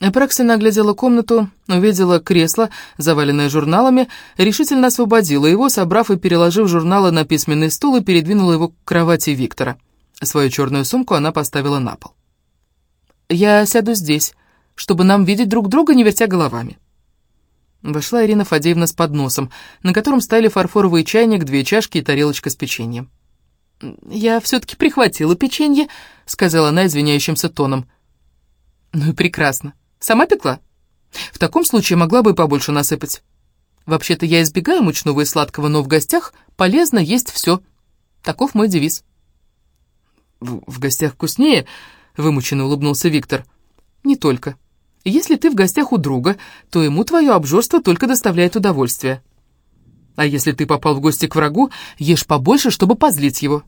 Апраксина оглядела комнату, увидела кресло, заваленное журналами, решительно освободила его, собрав и переложив журналы на письменный стул и передвинула его к кровати Виктора. Свою черную сумку она поставила на пол. «Я сяду здесь, чтобы нам видеть друг друга, не вертя головами». Вошла Ирина Фадеевна с подносом, на котором стояли фарфоровый чайник, две чашки и тарелочка с печеньем. «Я все-таки прихватила печенье», — сказала она извиняющимся тоном. «Ну и прекрасно. Сама пекла? В таком случае могла бы и побольше насыпать. Вообще-то я избегаю мучного и сладкого, но в гостях полезно есть все. Таков мой девиз. В, в гостях вкуснее, вымученно улыбнулся Виктор. Не только. Если ты в гостях у друга, то ему твое обжорство только доставляет удовольствие. А если ты попал в гости к врагу, ешь побольше, чтобы позлить его.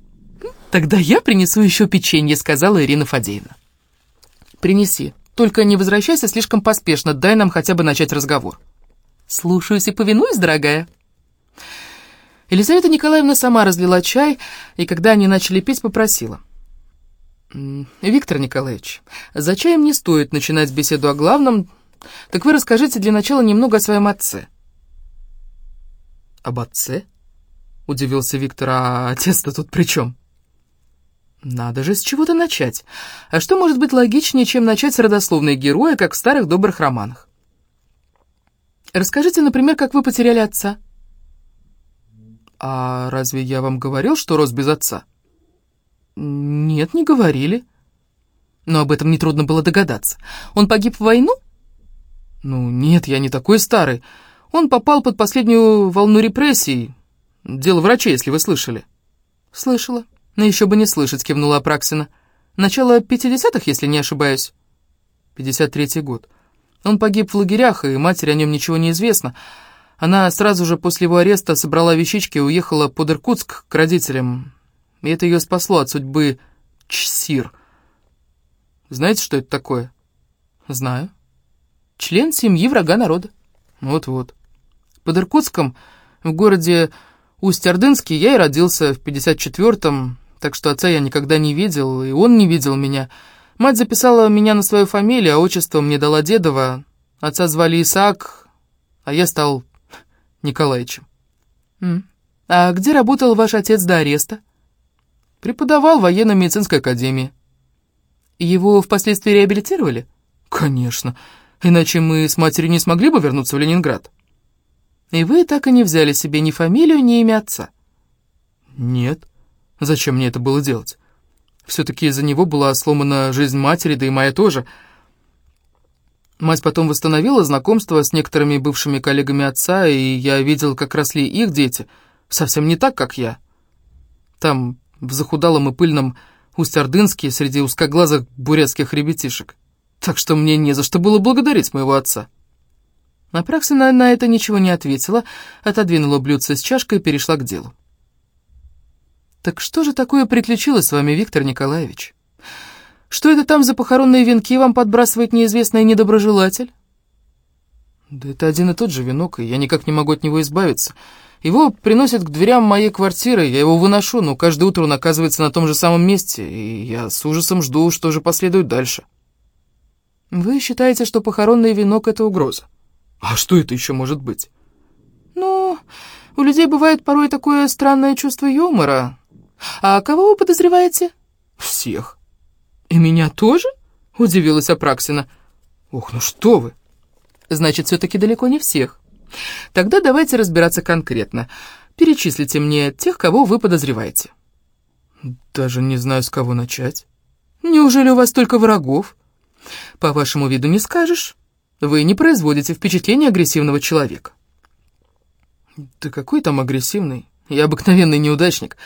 Тогда я принесу еще печенье, сказала Ирина Фадеевна. Принеси. Только не возвращайся слишком поспешно, дай нам хотя бы начать разговор». «Слушаюсь и повинуюсь, дорогая». Елизавета Николаевна сама разлила чай, и когда они начали пить, попросила. «Виктор Николаевич, за чаем не стоит начинать беседу о главном, так вы расскажите для начала немного о своем отце». «Об отце?» — удивился Виктор, «а отец-то тут при чем?» Надо же с чего-то начать. А что может быть логичнее, чем начать с родословной героя, как в старых добрых романах? Расскажите, например, как вы потеряли отца. А разве я вам говорил, что рос без отца? Нет, не говорили. Но об этом нетрудно было догадаться. Он погиб в войну? Ну, нет, я не такой старый. Он попал под последнюю волну репрессий. Дело врачей, если вы слышали. Слышала. «Но еще бы не слышать», — кивнула Апраксина. «Начало пятидесятых, если не ошибаюсь». «Пятьдесят третий год. Он погиб в лагерях, и матери о нем ничего не известно. Она сразу же после его ареста собрала вещички и уехала под Иркутск к родителям. И это ее спасло от судьбы Чсир. Знаете, что это такое?» «Знаю. Член семьи врага народа». «Вот-вот. Под Иркутском, в городе Усть-Ордынский, я и родился в 54-м, так что отца я никогда не видел, и он не видел меня. Мать записала меня на свою фамилию, а отчество мне дала дедова. Отца звали Исаак, а я стал Николаевичем. «А где работал ваш отец до ареста?» «Преподавал в военно-медицинской академии». «Его впоследствии реабилитировали?» «Конечно, иначе мы с матерью не смогли бы вернуться в Ленинград». «И вы так и не взяли себе ни фамилию, ни имя отца?» «Нет». Зачем мне это было делать? Все-таки из-за него была сломана жизнь матери, да и моя тоже. Мать потом восстановила знакомство с некоторыми бывшими коллегами отца, и я видел, как росли их дети. Совсем не так, как я. Там, в захудалом и пыльном Усть-Ордынске, среди узкоглазых бурятских ребятишек. Так что мне не за что было благодарить моего отца. Апраксина на это ничего не ответила, отодвинула блюдце с чашкой и перешла к делу. «Так что же такое приключилось с вами, Виктор Николаевич? Что это там за похоронные венки вам подбрасывает неизвестный недоброжелатель?» «Да это один и тот же венок, и я никак не могу от него избавиться. Его приносят к дверям моей квартиры, я его выношу, но каждое утро он оказывается на том же самом месте, и я с ужасом жду, что же последует дальше». «Вы считаете, что похоронный венок — это угроза?» «А что это еще может быть?» «Ну, у людей бывает порой такое странное чувство юмора. «А кого вы подозреваете?» «Всех». «И меня тоже?» — удивилась Апраксина. «Ох, ну что вы!» «Значит, все-таки далеко не всех. Тогда давайте разбираться конкретно. Перечислите мне тех, кого вы подозреваете». «Даже не знаю, с кого начать». «Неужели у вас только врагов?» «По вашему виду не скажешь. Вы не производите впечатление агрессивного человека». «Да какой там агрессивный? Я обыкновенный неудачник».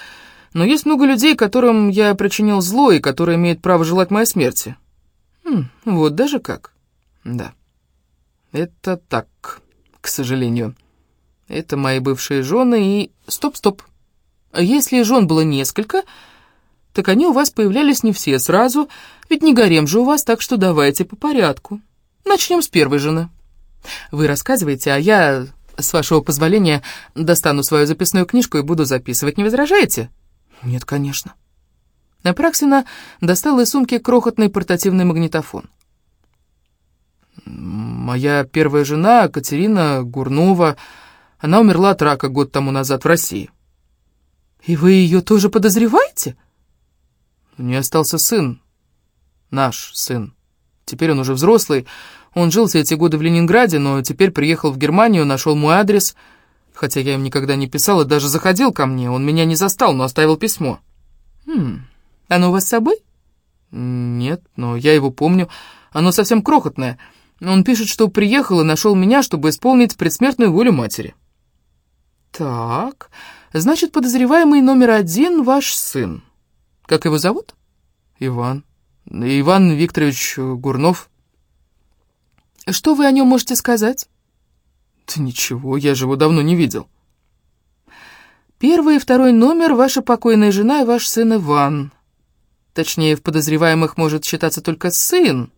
Но есть много людей, которым я причинил зло и которые имеют право желать моей смерти. Хм, вот даже как. Да. Это так, к сожалению. Это мои бывшие жены и... Стоп-стоп. Если жен было несколько, так они у вас появлялись не все сразу, ведь не гарем же у вас, так что давайте по порядку. Начнем с первой жены. Вы рассказываете, а я, с вашего позволения, достану свою записную книжку и буду записывать. Не возражаете?» «Нет, конечно». Апраксина достала из сумки крохотный портативный магнитофон. Моя первая жена, Катерина Гурнова, она умерла от рака год тому назад в России. И вы ее тоже подозреваете? У нее остался сын, наш сын. Теперь он уже взрослый. Он жил все эти годы в Ленинграде, но теперь приехал в Германию, нашел мой адрес, хотя я им никогда не писал и даже заходил ко мне. Он меня не застал, но оставил письмо. Хм, оно у вас с собой? Нет, но я его помню. Оно совсем крохотное. Он пишет, что приехал и нашел меня, чтобы исполнить предсмертную волю матери. Так, значит, подозреваемый номер один ваш сын. Как его зовут? Иван. Иван Викторович Гурнов. Что вы о нем можете сказать? Да ничего, я же его давно не видел. Первый и второй номер — ваша покойная жена и ваш сын Иван. Точнее, в подозреваемых может считаться только сын.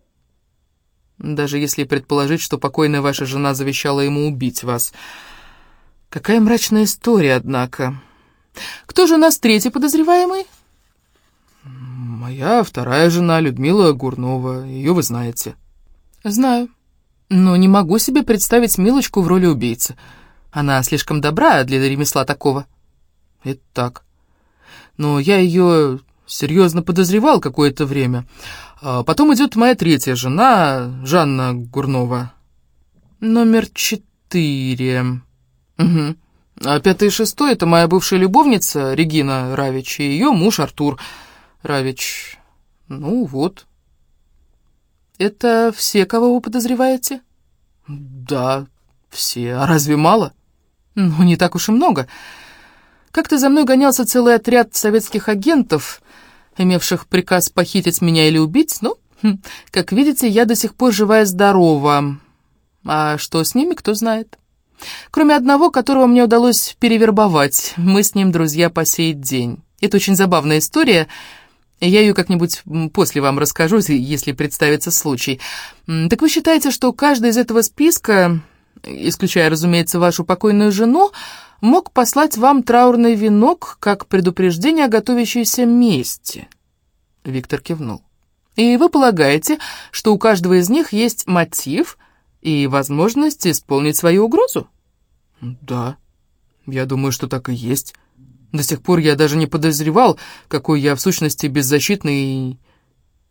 Даже если предположить, что покойная ваша жена завещала ему убить вас. Какая мрачная история, однако. Кто же у нас третий подозреваемый? Моя вторая жена, Людмила Гурнова. Ее вы знаете. Знаю. Но не могу себе представить Милочку в роли убийцы. Она слишком добра для ремесла такого. Это так. Но я ее серьезно подозревал какое-то время. А потом идет моя третья жена, Жанна Гурнова. Номер четыре. Угу. А пятый и шестой — это моя бывшая любовница Регина Равич и ее муж Артур Равич. Ну вот. Это все, кого вы подозреваете? Да, все. А разве мало? Ну, не так уж и много. Как-то за мной гонялся целый отряд советских агентов, имевших приказ похитить меня или убить, но, хм, как видите, я до сих пор живая здорова. А что с ними, кто знает. Кроме одного, которого мне удалось перевербовать. Мы с ним друзья по сей день. Это очень забавная история. Я ее как-нибудь после вам расскажу, если представится случай. Так вы считаете, что каждый из этого списка, исключая, разумеется, вашу покойную жену, мог послать вам траурный венок как предупреждение о готовящейся мести?» Виктор кивнул. «И вы полагаете, что у каждого из них есть мотив и возможность исполнить свою угрозу?» «Да, я думаю, что так и есть. До сих пор я даже не подозревал, какой я в сущности беззащитный и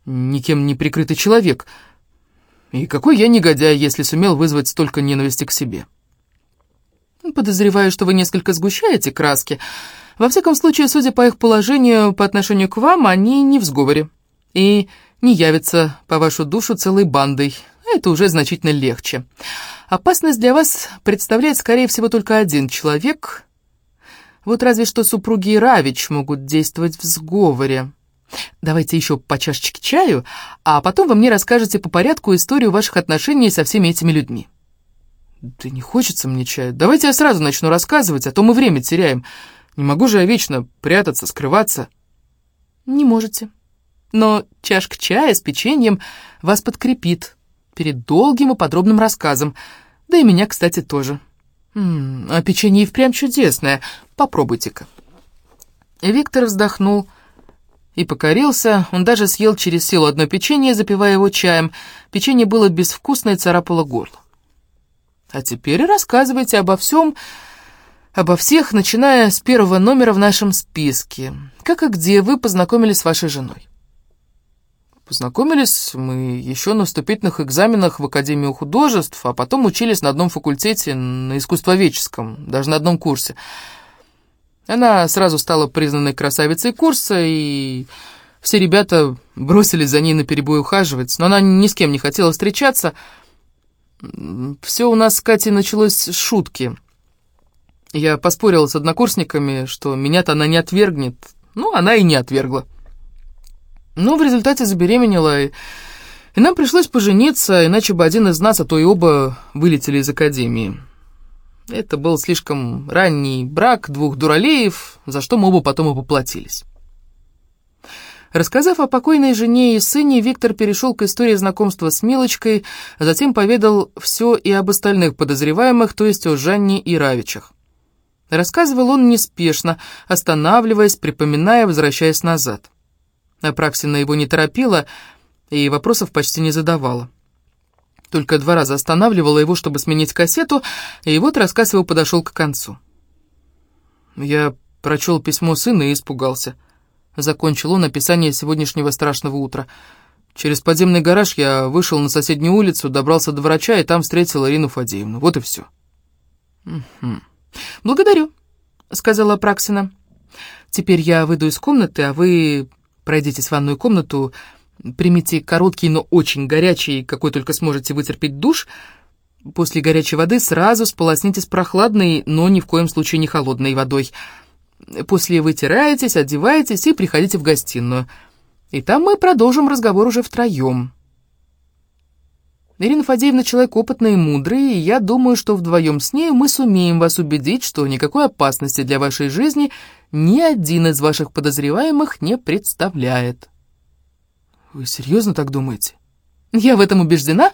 никем не прикрытый человек. И какой я негодяй, если сумел вызвать столько ненависти к себе». Подозреваю, что вы несколько сгущаете краски. Во всяком случае, судя по их положению по отношению к вам, они не в сговоре. И не явятся по вашу душу целой бандой. Это уже значительно легче. Опасность для вас представляет, скорее всего, только один человек. Вот разве что супруги Равич могут действовать в сговоре. Давайте еще по чашечке чаю, а потом вы мне расскажете по порядку историю ваших отношений со всеми этими людьми. «Да не хочется мне чая. Давайте я сразу начну рассказывать, а то мы время теряем. Не могу же я вечно прятаться, скрываться». «Не можете. Но чашка чая с печеньем вас подкрепит перед долгим и подробным рассказом. Да и меня, кстати, тоже. А печенье и впрямь чудесное. Попробуйте-ка». Виктор вздохнул и покорился. Он даже съел через силу одно печенье, запивая его чаем. Печенье было безвкусное царапало горло. А теперь рассказывайте обо всем, обо всех, начиная с первого номера в нашем списке. Как и где вы познакомились с вашей женой? Познакомились мы еще на вступительных экзаменах в Академию художеств, а потом учились на одном факультете, на искусствоведческом, даже на одном курсе. Она сразу стала признанной красавицей курса, и все ребята бросились за ней наперебой ухаживать, но она ни с кем не хотела встречаться, все у нас с Катей началось с шутки. Я поспорила с однокурсниками, что меня-то она не отвергнет. Ну, она и не отвергла. Но в результате забеременела, и, нам пришлось пожениться, иначе бы один из нас, а то и оба, вылетели из академии. Это был слишком ранний брак двух дуралеев, за что мы оба потом и поплатились. Рассказав о покойной жене и сыне, Виктор перешел к истории знакомства с Милочкой, а затем поведал все и об остальных подозреваемых, то есть о Жанне и Равичах. Рассказывал он неспешно, останавливаясь, припоминая, возвращаясь назад. Апраксина его не торопила и вопросов почти не задавала. Только два раза останавливала его, чтобы сменить кассету, и вот рассказ его подошел к концу. Я прочел письмо сына и испугался. Закончил он описание сегодняшнего страшного утра. Через подземный гараж я вышел на соседнюю улицу, добрался до врача, и там встретил Ирину Фадеевну. Вот и все. «Угу. «Благодарю», — сказала Праксина. «Теперь я выйду из комнаты, а вы пройдитесь в ванную комнату, примите короткий, но очень горячий, какой только сможете вытерпеть душ. После горячей воды сразу сполоснитесь прохладной, но ни в коем случае не холодной водой. После вытираетесь, одеваетесь и приходите в гостиную. И там мы продолжим разговор уже втроем». Ирина Фадеевна человек опытный и мудрый, и я думаю, что вдвоем с ней мы сумеем вас убедить, что никакой опасности для вашей жизни ни один из ваших подозреваемых не представляет. Вы серьезно так думаете? Я в этом убеждена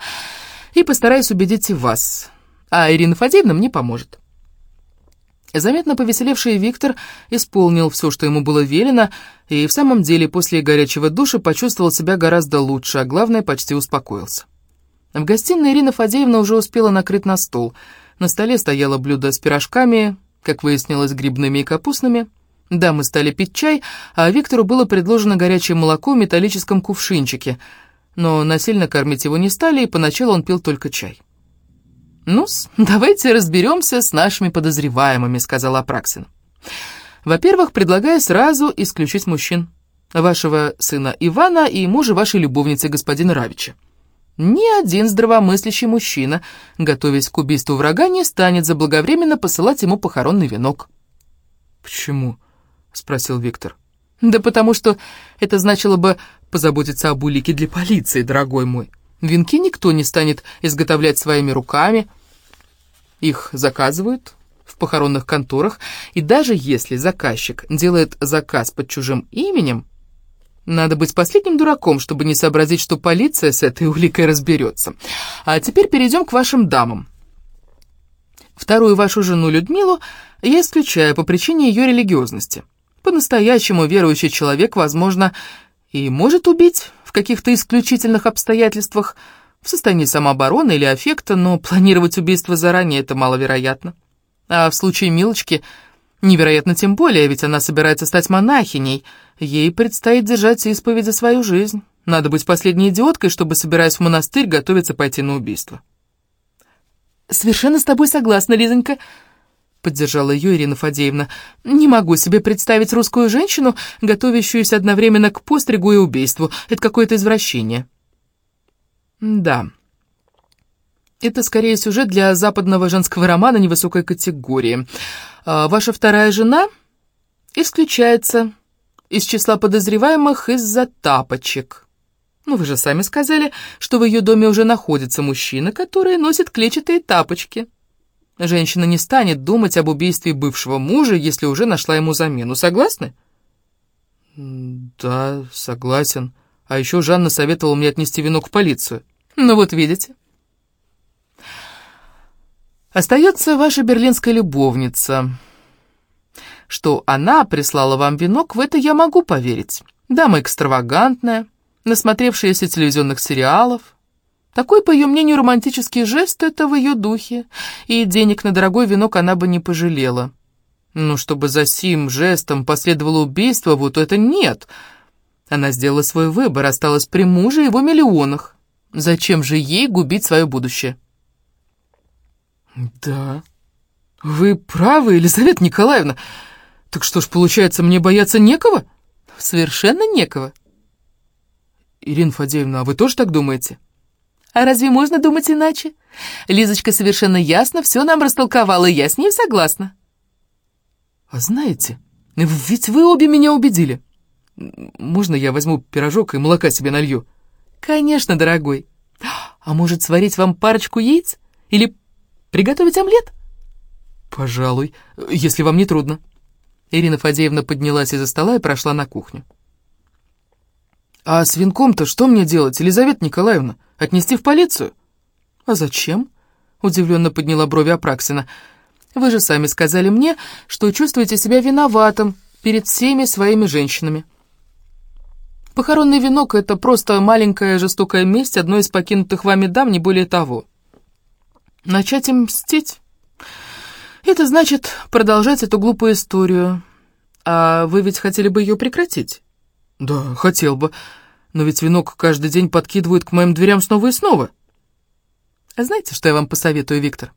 и постараюсь убедить и вас, а Ирина Фадеевна мне поможет. Заметно повеселевший Виктор исполнил все, что ему было велено, и в самом деле после горячего душа почувствовал себя гораздо лучше, а главное, почти успокоился. В гостиной Ирина Фадеевна уже успела накрыть на стол. На столе стояло блюдо с пирожками, как выяснилось, грибными и капустными. Дамы стали пить чай, а Виктору было предложено горячее молоко в металлическом кувшинчике, но насильно кормить его не стали, и поначалу он пил только чай. ну давайте разберемся с нашими подозреваемыми», — сказала Апраксин. «Во-первых, предлагаю сразу исключить мужчин. Вашего сына Ивана и мужа вашей любовницы, господина Равича. Ни один здравомыслящий мужчина, готовясь к убийству врага, не станет заблаговременно посылать ему похоронный венок. «Почему?» — спросил Виктор. «Да потому что это значило бы позаботиться об улике для полиции, дорогой мой. Венки никто не станет изготовлять своими руками. Их заказывают в похоронных конторах, и даже если заказчик делает заказ под чужим именем, надо быть последним дураком, чтобы не сообразить, что полиция с этой уликой разберется. А теперь перейдем к вашим дамам. Вторую вашу жену Людмилу я исключаю по причине ее религиозности. По-настоящему верующий человек, возможно, и может убить в каких-то исключительных обстоятельствах, в состоянии самообороны или аффекта, но планировать убийство заранее это маловероятно. А в случае Милочки невероятно тем более, ведь она собирается стать монахиней – Ей предстоит держать исповедь за свою жизнь. Надо быть последней идиоткой, чтобы, собираясь в монастырь, готовиться пойти на убийство. «Совершенно с тобой согласна, Лизонька», — поддержала ее Ирина Фадеевна. «Не могу себе представить русскую женщину, готовящуюся одновременно к постригу и убийству. Это какое-то извращение». «Да. Это скорее сюжет для западного женского романа невысокой категории. А ваша вторая жена исключается из числа подозреваемых из-за тапочек. Ну, вы же сами сказали, что в ее доме уже находится мужчина, который носит клетчатые тапочки. Женщина не станет думать об убийстве бывшего мужа, если уже нашла ему замену. Согласны? Да, согласен. А еще Жанна советовала мне отнести венок в полицию. Ну вот видите. Остается ваша берлинская любовница. Что она прислала вам венок, в это я могу поверить. Дама экстравагантная, насмотревшаяся телевизионных сериалов. Такой, по ее мнению, романтический жест — это в ее духе, и денег на дорогой венок она бы не пожалела. Ну, чтобы за сим жестом последовало убийство, вот это нет. Она сделала свой выбор, осталась при муже и его миллионах. Зачем же ей губить свое будущее? «Да, вы правы, Елизавета Николаевна», так что ж, получается, мне бояться некого? Совершенно некого. Ирина Фадеевна, а вы тоже так думаете? А разве можно думать иначе? Лизочка совершенно ясно все нам растолковала, и я с ней согласна. А знаете, ведь вы обе меня убедили. Можно я возьму пирожок и молока себе налью? Конечно, дорогой. А может, сварить вам парочку яиц? Или приготовить омлет? Пожалуй, если вам не трудно. Ирина Фадеевна поднялась из-за стола и прошла на кухню. «А с венком-то что мне делать, Елизавета Николаевна? Отнести в полицию?» «А зачем?» — удивленно подняла брови Апраксина. «Вы же сами сказали мне, что чувствуете себя виноватым перед всеми своими женщинами». Похоронный венок — это просто маленькая жестокая месть одной из покинутых вами дам, не более того. Начать им мстить? Это значит продолжать эту глупую историю. А вы ведь хотели бы ее прекратить? Да, хотел бы. Но ведь венок каждый день подкидывают к моим дверям снова и снова. А знаете, что я вам посоветую, Виктор?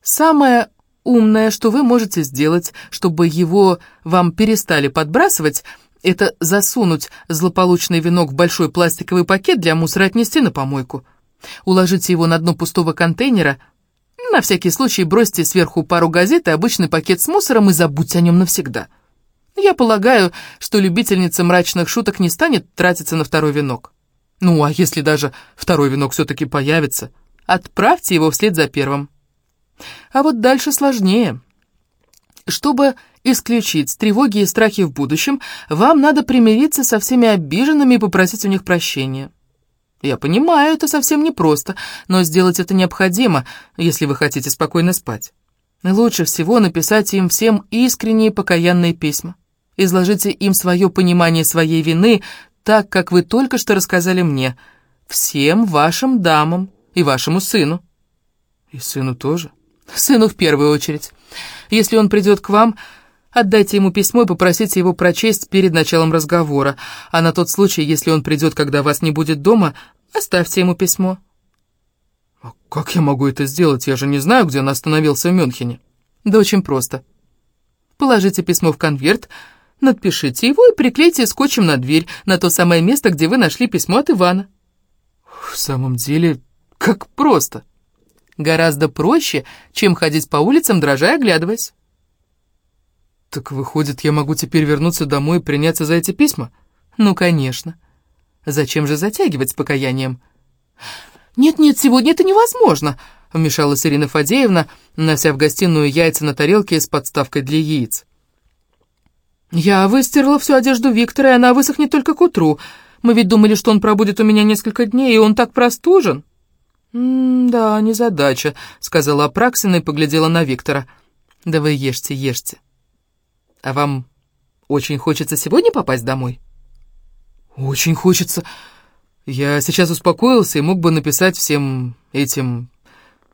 Самое умное, что вы можете сделать, чтобы его вам перестали подбрасывать — это засунуть злополучный венок в большой пластиковый пакет для мусора отнести на помойку. Уложите его на дно пустого контейнера, на всякий случай бросьте сверху пару газет и обычный пакет с мусором и забудьте о нем навсегда. Я полагаю, что любительница мрачных шуток не станет тратиться на второй венок. Ну, а если даже второй венок все-таки появится, отправьте его вслед за первым. А вот дальше сложнее. Чтобы исключить тревоги и страхи в будущем, вам надо примириться со всеми обиженными и попросить у них прощения. Я понимаю, это совсем непросто, но сделать это необходимо, если вы хотите спокойно спать. Лучше всего написать им всем искренние покаянные письма. Изложите им свое понимание своей вины, так, как вы только что рассказали мне, всем вашим дамам и вашему сыну. И сыну тоже? Сыну в первую очередь. Если он придет к вам, отдайте ему письмо и попросите его прочесть перед началом разговора, а на тот случай, если он придет, когда вас не будет дома, оставьте ему письмо». «А как я могу это сделать? Я же не знаю, где он остановился в Мюнхене». «Да очень просто. Положите письмо в конверт, надпишите его и приклейте скотчем на дверь, на то самое место, где вы нашли письмо от Ивана». «В самом деле, как просто». Гораздо проще, чем ходить по улицам, дрожа и оглядываясь. Так выходит, я могу теперь вернуться домой и приняться за эти письма? Ну, конечно. Зачем же затягивать с покаянием? «Нет-нет, сегодня это невозможно», — вмешалась Ирина Фадеевна, нося в гостиную яйца на тарелке с подставкой для яиц. «Я выстирала всю одежду Виктора, и она высохнет только к утру. Мы ведь думали, что он пробудет у меня несколько дней, и он так простужен». «Да, незадача», — сказала Апраксина и поглядела на Виктора. «Да вы ешьте, ешьте. А вам очень хочется сегодня попасть домой?» «Очень хочется. Я сейчас успокоился и мог бы написать всем этим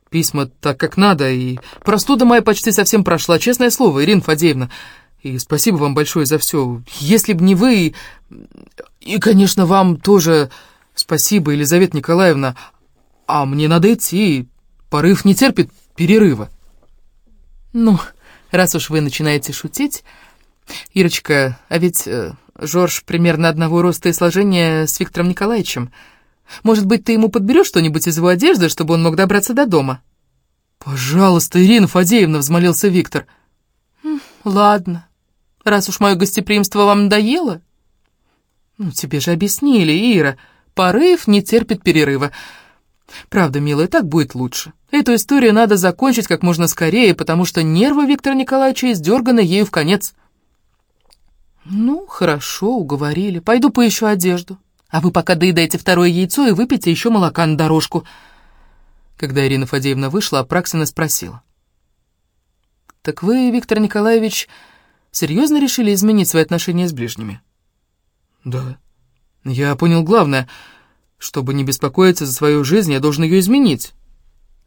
письма так, как надо, и простуда моя почти совсем прошла, честное слово, Ирина Фадеевна. И спасибо вам большое за все. Если б не вы... И, конечно, вам тоже спасибо, Елизавета Николаевна, а мне надо идти, порыв не терпит перерыва. Ну, раз уж вы начинаете шутить... Ирочка, а ведь э, Жорж примерно одного роста и сложения с Виктором Николаевичем. Может быть, ты ему подберешь что-нибудь из его одежды, чтобы он мог добраться до дома? «Пожалуйста, Ирина Фадеевна», — взмолился Виктор. «Ладно, раз уж мое гостеприимство вам надоело...» «Ну, тебе же объяснили, Ира, порыв не терпит перерыва. Правда, милая, так будет лучше. Эту историю надо закончить как можно скорее, потому что нервы Виктора Николаевича издерганы ею в конец. Ну, хорошо, уговорили. Пойду поищу одежду. А вы пока доедайте второе яйцо и выпейте еще молока на дорожку. Когда Ирина Фадеевна вышла, Апраксина спросила. «Так вы, Виктор Николаевич, серьезно решили изменить свои отношения с ближними?» «Да. Я понял главное — чтобы не беспокоиться за свою жизнь, я должен ее изменить.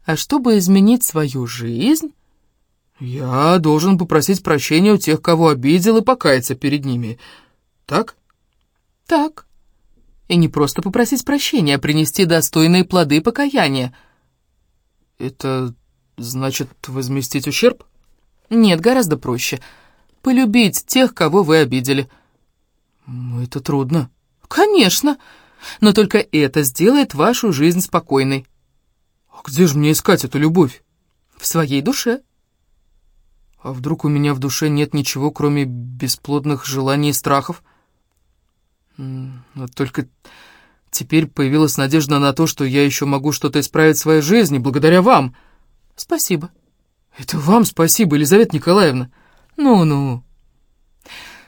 А чтобы изменить свою жизнь, я должен попросить прощения у тех, кого обидел, и покаяться перед ними. Так? Так. И не просто попросить прощения, а принести достойные плоды покаяния. Это значит возместить ущерб? Нет, гораздо проще. Полюбить тех, кого вы обидели. Ну, это трудно. Конечно. Конечно. Но только это сделает вашу жизнь спокойной. А где же мне искать эту любовь? В своей душе. А вдруг у меня в душе нет ничего, кроме бесплодных желаний и страхов? Вот только теперь появилась надежда на то, что я еще могу что-то исправить в своей жизни, благодаря вам. Спасибо. Это вам спасибо, Елизавета Николаевна. Ну-ну.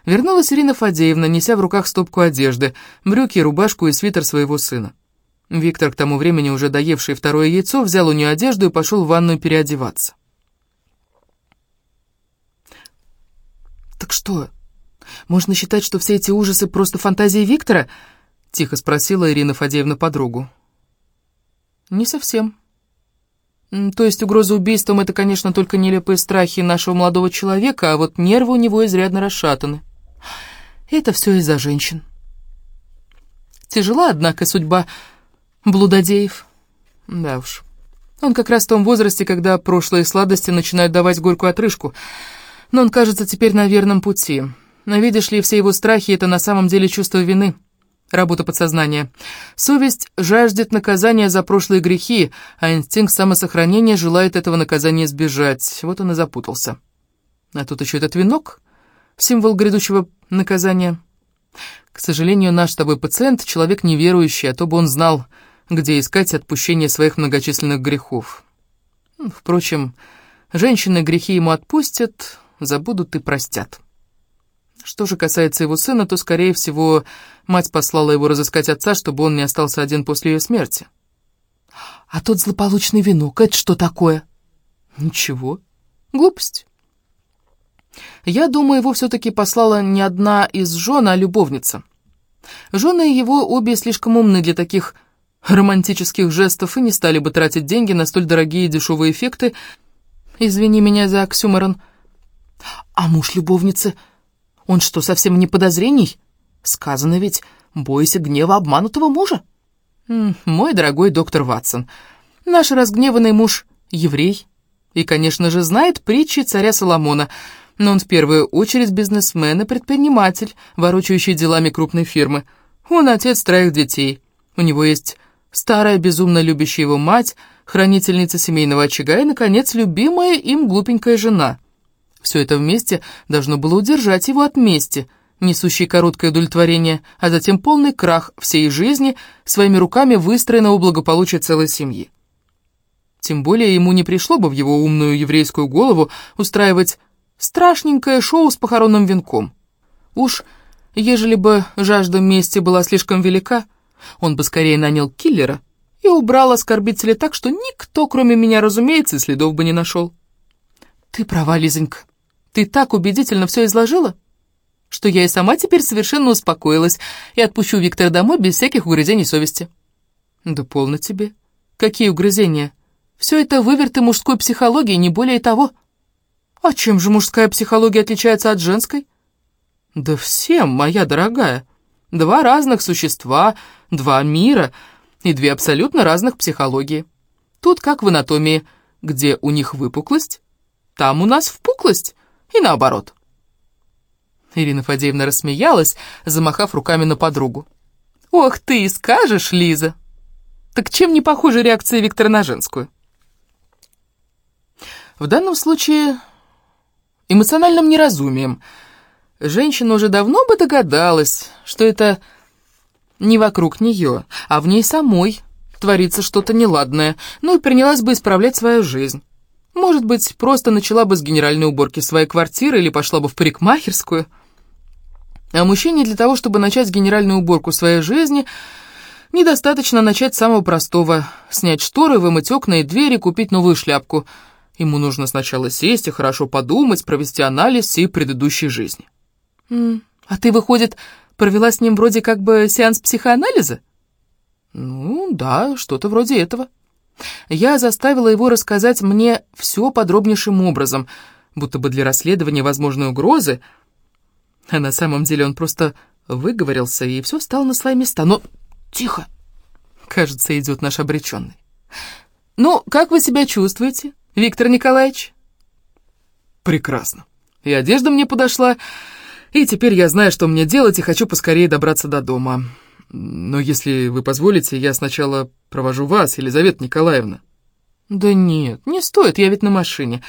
Вернулась Ирина Фадеевна, неся в руках стопку одежды, брюки, рубашку и свитер своего сына. Виктор, к тому времени уже доевший второе яйцо, взял у нее одежду и пошел в ванную переодеваться. «Так что, Можно считать, что все эти ужасы просто фантазии Виктора?» — тихо спросила Ирина Фадеевна подругу. «Не совсем. То есть угроза убийством — это, конечно, только нелепые страхи нашего молодого человека, а вот нервы у него изрядно расшатаны. Это все из-за женщин. Тяжела, однако, судьба блудодеев. Да уж. Он как раз в том возрасте, когда прошлые сладости начинают давать горькую отрыжку. Но он, кажется, теперь на верном пути. Но видишь ли, все его страхи — это на самом деле чувство вины. Работа подсознания. Совесть жаждет наказания за прошлые грехи, а инстинкт самосохранения желает этого наказания избежать. Вот он и запутался. А тут еще этот венок, символ грядущего наказания. К сожалению, наш с тобой пациент — человек неверующий, а то бы он знал, где искать отпущение своих многочисленных грехов. Впрочем, женщины грехи ему отпустят, забудут и простят. Что же касается его сына, то, скорее всего, мать послала его разыскать отца, чтобы он не остался один после ее смерти. «А тот злополучный венок, это что такое?» «Ничего. Глупость». Я думаю, его все-таки послала не одна из жен, а любовница. Жены его обе слишком умны для таких романтических жестов и не стали бы тратить деньги на столь дорогие и дешевые эффекты. Извини меня за оксюморон. А муж любовницы... Он что, совсем не подозрений? Сказано ведь, бойся гнева обманутого мужа. Мой дорогой доктор Ватсон, наш разгневанный муж — еврей. И, конечно же, знает притчи царя Соломона, но он в первую очередь бизнесмен и предприниматель, ворочающий делами крупной фирмы. Он отец троих детей. У него есть старая безумно любящая его мать, хранительница семейного очага и, наконец, любимая им глупенькая жена — все это вместе должно было удержать его от мести, несущей короткое удовлетворение, а затем полный крах всей жизни, своими руками выстроенного благополучия целой семьи. Тем более ему не пришло бы в его умную еврейскую голову устраивать страшненькое шоу с похоронным венком. Уж, ежели бы жажда мести была слишком велика, он бы скорее нанял киллера и убрал оскорбителя так, что никто, кроме меня, разумеется, следов бы не нашел. «Ты права, Лизонька», ты так убедительно все изложила, что я и сама теперь совершенно успокоилась и отпущу Виктора домой без всяких угрызений совести. Да полно тебе. Какие угрызения? Все это выверты мужской психологии, не более того. А чем же мужская психология отличается от женской? Да всем, моя дорогая. Два разных существа, два мира и две абсолютно разных психологии. Тут как в анатомии, где у них выпуклость, там у нас впуклость и наоборот. Ирина Фадеевна рассмеялась, замахав руками на подругу. «Ох ты, скажешь, Лиза! Так чем не похожа реакция Виктора на женскую?» В данном случае эмоциональным неразумием. Женщина уже давно бы догадалась, что это не вокруг нее, а в ней самой творится что-то неладное, ну и принялась бы исправлять свою жизнь. Может быть, просто начала бы с генеральной уборки своей квартиры или пошла бы в парикмахерскую. А мужчине для того, чтобы начать генеральную уборку своей жизни, недостаточно начать с самого простого — снять шторы, вымыть окна и двери, купить новую шляпку. Ему нужно сначала сесть и хорошо подумать, провести анализ всей предыдущей жизни. «А ты, выходит, провела с ним вроде как бы сеанс психоанализа?» «Ну, да, что-то вроде этого». Я заставила его рассказать мне все подробнейшим образом, будто бы для расследования возможной угрозы. А на самом деле он просто выговорился, и все стало на свои места. Но тихо! Кажется, идет наш обреченный. «Ну, как вы себя чувствуете, Виктор Николаевич?» «Прекрасно. И одежда мне подошла, и теперь я знаю, что мне делать, и хочу поскорее добраться до дома». Но если вы позволите, я сначала провожу вас, Елизавета Николаевна». «Да нет, не стоит, я ведь на машине.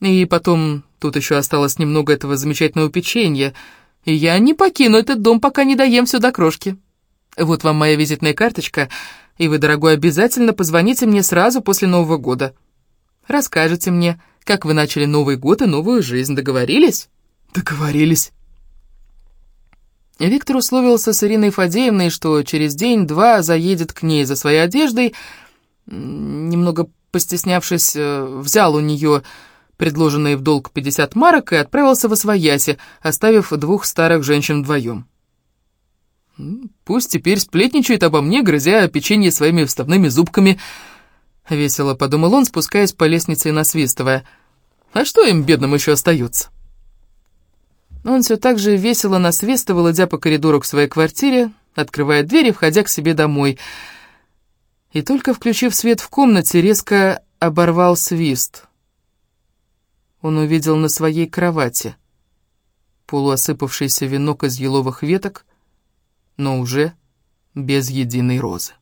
И потом, тут еще осталось немного этого замечательного печенья, и я не покину этот дом, пока не доем все до крошки. Вот вам моя визитная карточка, и вы, дорогой, обязательно позвоните мне сразу после Нового года. Расскажете мне, как вы начали Новый год и новую жизнь, договорились?» «Договорились». Виктор условился с Ириной Фадеевной, что через день-два заедет к ней за своей одеждой. Немного постеснявшись, э, взял у нее предложенные в долг 50 марок, и отправился в Освояси, оставив двух старых женщин вдвоем. «Пусть теперь сплетничает обо мне, грызя печенье своими вставными зубками», — весело подумал он, спускаясь по лестнице и насвистывая. «А что им, бедным, еще остается?» Он все так же весело насвистывал, идя по коридору к своей квартире, открывая дверь и входя к себе домой. И только включив свет в комнате, резко оборвал свист. Он увидел на своей кровати полуосыпавшийся венок из еловых веток, но уже без единой розы.